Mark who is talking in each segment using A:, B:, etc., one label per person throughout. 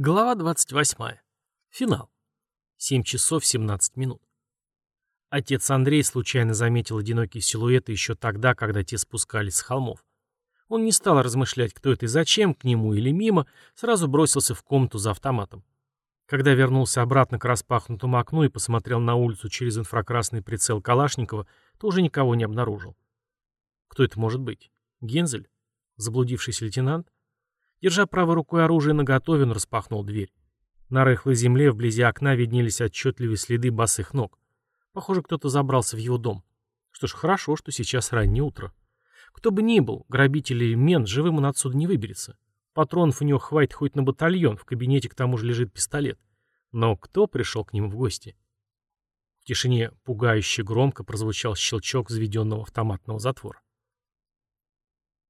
A: Глава 28. Финал. 7 часов 17 минут. Отец Андрей случайно заметил одинокие силуэты еще тогда, когда те спускались с холмов. Он не стал размышлять, кто это и зачем, к нему или мимо, сразу бросился в комнату за автоматом. Когда вернулся обратно к распахнутому окну и посмотрел на улицу через инфракрасный прицел Калашникова, то уже никого не обнаружил. Кто это может быть? Гензель? Заблудившийся лейтенант? Держа правой рукой оружие наготове, он распахнул дверь. На рыхлой земле вблизи окна виднелись отчетливые следы босых ног. Похоже, кто-то забрался в его дом. Что ж, хорошо, что сейчас раннее утро. Кто бы ни был, грабитель или мент, живым он отсюда не выберется. Патронов у него хватит хоть на батальон, в кабинете к тому же лежит пистолет. Но кто пришел к нему в гости? В тишине пугающе громко прозвучал щелчок взведенного автоматного затвора.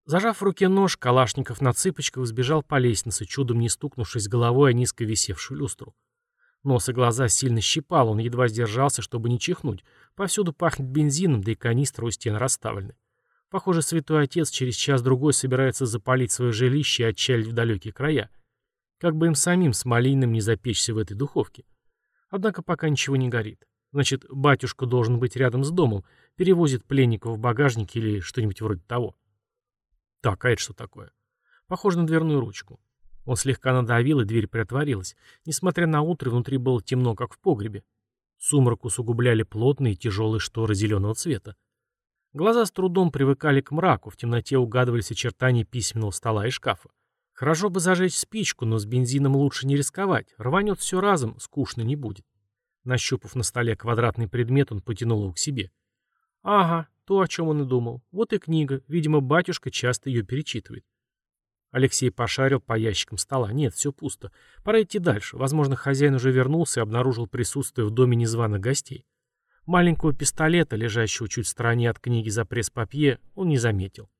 A: Зажав в руке нож, Калашников на цыпочках сбежал по лестнице, чудом не стукнувшись головой о низко висевшую люстру. Нос и глаза сильно щипал, он едва сдержался, чтобы не чихнуть. Повсюду пахнет бензином, да и канистры у стен расставлены. Похоже, святой отец через час-другой собирается запалить свое жилище и отчалить в далекие края. Как бы им самим с малиным не запечься в этой духовке. Однако пока ничего не горит. Значит, батюшка должен быть рядом с домом, перевозит пленников в багажнике или что-нибудь вроде того. Так, а это что такое? Похоже на дверную ручку. Он слегка надавил, и дверь приотворилась. Несмотря на утро, внутри было темно, как в погребе. Сумрак усугубляли плотные тяжелые шторы зеленого цвета. Глаза с трудом привыкали к мраку, в темноте угадывались очертания письменного стола и шкафа. Хорошо бы зажечь спичку, но с бензином лучше не рисковать. Рванет все разом, скучно не будет. Нащупав на столе квадратный предмет, он потянул его к себе. Ага, то, о чем он и думал. Вот и книга. Видимо, батюшка часто ее перечитывает. Алексей пошарил по ящикам стола. Нет, все пусто. Пора идти дальше. Возможно, хозяин уже вернулся и обнаружил присутствие в доме незваных гостей. Маленького пистолета, лежащего чуть в стороне от книги за пресс-папье, он не заметил.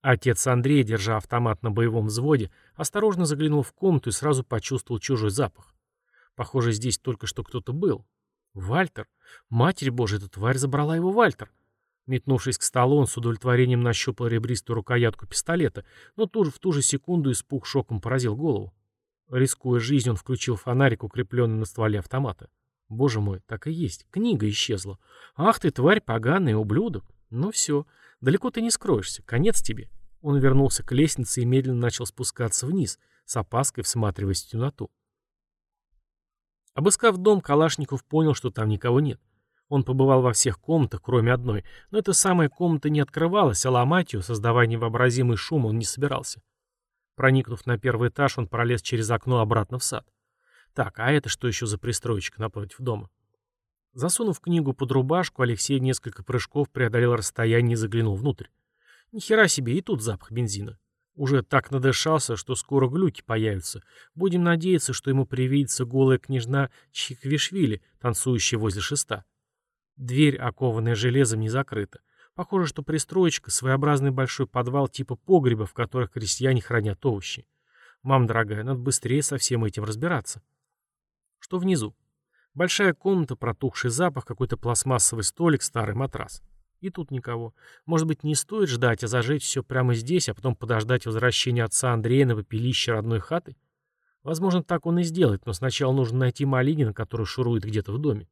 A: Отец Андрей, держа автомат на боевом взводе, осторожно заглянул в комнату и сразу почувствовал чужой запах. Похоже, здесь только что кто-то был. Вальтер? Матерь Божья, эта тварь забрала его Вальтер. Метнувшись к столу, он с удовлетворением нащупал ребристую рукоятку пистолета, но тут же в ту же секунду испуг шоком поразил голову. Рискуя жизнь, он включил фонарик, укрепленный на стволе автомата. Боже мой, так и есть. Книга исчезла. Ах ты, тварь поганый, ублюдок. Ну все, далеко ты не скроешься. Конец тебе. Он вернулся к лестнице и медленно начал спускаться вниз, с опаской всматриваясь в темноту. Обыскав дом, Калашников понял, что там никого нет. Он побывал во всех комнатах, кроме одной, но эта самая комната не открывалась, а ломать ее, создавая невообразимый шум, он не собирался. Проникнув на первый этаж, он пролез через окно обратно в сад. Так, а это что еще за пристроечка напротив дома? Засунув книгу под рубашку, Алексей несколько прыжков преодолел расстояние и заглянул внутрь. Ни хера себе, и тут запах бензина. Уже так надышался, что скоро глюки появятся. Будем надеяться, что ему привидится голая княжна Чиквишвили, танцующая возле шеста. Дверь, окованная железом, не закрыта. Похоже, что пристроечка — своеобразный большой подвал типа погреба, в которых крестьяне хранят овощи. Мам, дорогая, надо быстрее со всем этим разбираться. Что внизу? Большая комната, протухший запах, какой-то пластмассовый столик, старый матрас. И тут никого. Может быть, не стоит ждать, а зажечь все прямо здесь, а потом подождать возвращения отца Андрея на попелище родной хаты? Возможно, так он и сделает, но сначала нужно найти Малинина, который шурует где-то в доме.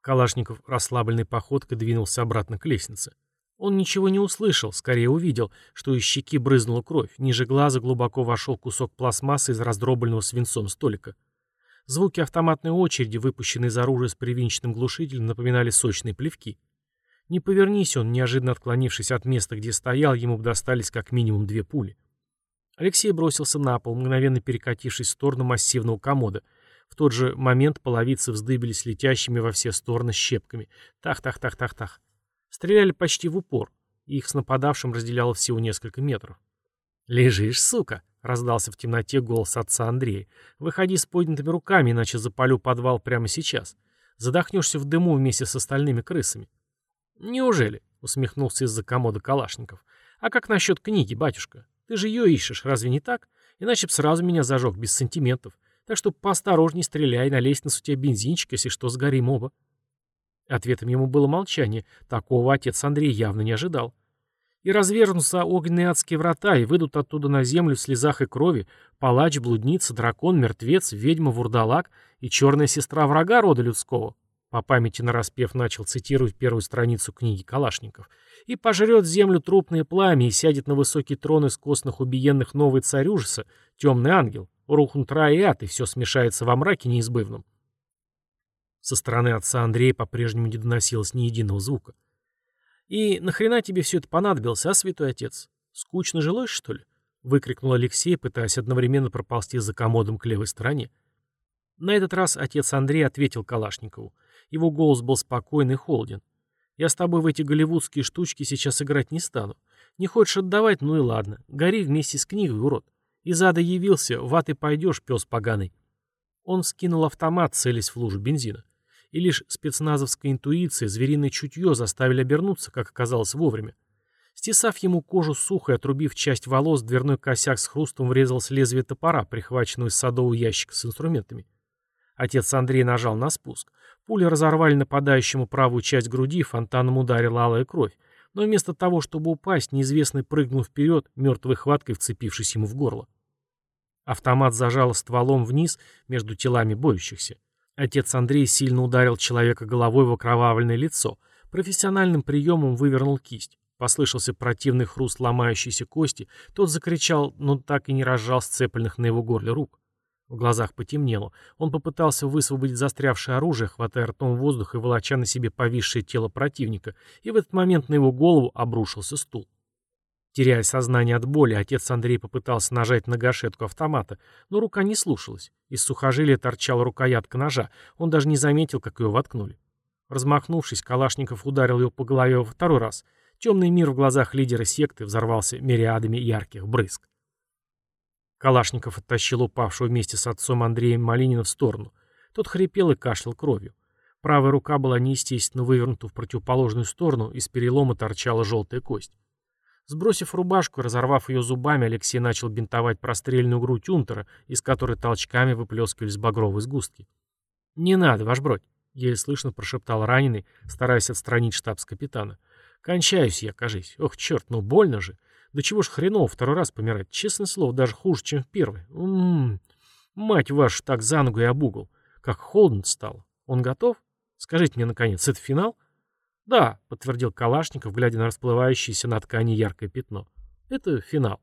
A: Калашников расслабленной походкой двинулся обратно к лестнице. Он ничего не услышал, скорее увидел, что из щеки брызнула кровь. Ниже глаза глубоко вошел кусок пластмассы из раздробленного свинцом столика. Звуки автоматной очереди, выпущенные из оружия с привинченным глушителем, напоминали сочные плевки. Не повернись он, неожиданно отклонившись от места, где стоял, ему бы достались как минимум две пули. Алексей бросился на пол, мгновенно перекатившись в сторону массивного комода. В тот же момент половицы вздыбились летящими во все стороны щепками. Тах-тах-тах-тах-тах. Стреляли почти в упор. Их с нападавшим разделяло всего несколько метров. «Лежишь, сука!» Раздался в темноте голос отца Андрея. «Выходи с поднятыми руками, иначе запалю подвал прямо сейчас. Задохнешься в дыму вместе с остальными крысами». «Неужели?» — усмехнулся из-за комода Калашников. «А как насчет книги, батюшка? Ты же ее ищешь, разве не так? Иначе б сразу меня зажег, без сантиментов. Так что поосторожней стреляй, на лестницу у тебя бензинчик, если что, сгорим оба». Ответом ему было молчание. Такого отец Андрей явно не ожидал. И развернутся огненные адские врата, и выйдут оттуда на землю в слезах и крови палач, блудница, дракон, мертвец, ведьма, вурдалак и черная сестра врага рода людского. По памяти нараспев начал цитировать первую страницу книги Калашников. И пожрет землю трупное пламя, и сядет на высокий трон из костных убиенных новый царь ужаса, темный ангел. Рухнут рай и ад, и все смешается во мраке неизбывном. Со стороны отца Андрея по-прежнему не доносилось ни единого звука. «И нахрена тебе все это понадобилось, а, святой отец? Скучно жилось, что ли?» — выкрикнул Алексей, пытаясь одновременно проползти за комодом к левой стороне. На этот раз отец Андрей ответил Калашникову. Его голос был спокойный и холоден. «Я с тобой в эти голливудские штучки сейчас играть не стану. Не хочешь отдавать, ну и ладно. Гори вместе с книгой, урод. Из ада явился, в ад и пойдешь, пес поганый». Он скинул автомат, целясь в лужу бензина и лишь спецназовская интуиция, звериное чутье заставили обернуться, как оказалось вовремя. Стесав ему кожу сухо и отрубив часть волос, дверной косяк с хрустом врезался лезвие топора, прихваченного из садового ящика с инструментами. Отец Андрей нажал на спуск. Пули разорвали нападающему правую часть груди, фонтаном ударила алая кровь. Но вместо того, чтобы упасть, неизвестный прыгнул вперед, мертвой хваткой вцепившись ему в горло. Автомат зажал стволом вниз между телами боющихся. Отец Андрей сильно ударил человека головой в окровавленное лицо, профессиональным приемом вывернул кисть. Послышался противный хруст ломающейся кости, тот закричал, но так и не разжал сцепленных на его горле рук. В глазах потемнело. Он попытался высвободить застрявшее оружие, хватая ртом воздух и волоча на себе повисшее тело противника, и в этот момент на его голову обрушился стул. Теряя сознание от боли, отец Андрей попытался нажать на гашетку автомата, но рука не слушалась. Из сухожилия торчала рукоятка ножа, он даже не заметил, как ее воткнули. Размахнувшись, Калашников ударил его по голове во второй раз. Темный мир в глазах лидера секты взорвался мириадами ярких брызг. Калашников оттащил упавшего вместе с отцом Андреем Малинина в сторону. Тот хрипел и кашлял кровью. Правая рука была неестественно вывернута в противоположную сторону, из перелома торчала желтая кость. Сбросив рубашку разорвав ее зубами, Алексей начал бинтовать прострельную грудь Унтера, из которой толчками выплескивались багровые сгустки. «Не надо, ваш бродь», — еле слышно прошептал раненый, стараясь отстранить штабс-капитана. «Кончаюсь я, кажись. Ох, черт, ну больно же. Да чего ж хреново второй раз помирать. Честное слово, даже хуже, чем в первый. М-м-м. Мать вашу, так за ногу и об угол. Как холодно стало. Он готов? Скажите мне, наконец, это финал?» «Да», — подтвердил Калашников, глядя на расплывающееся на ткани яркое пятно. «Это финал».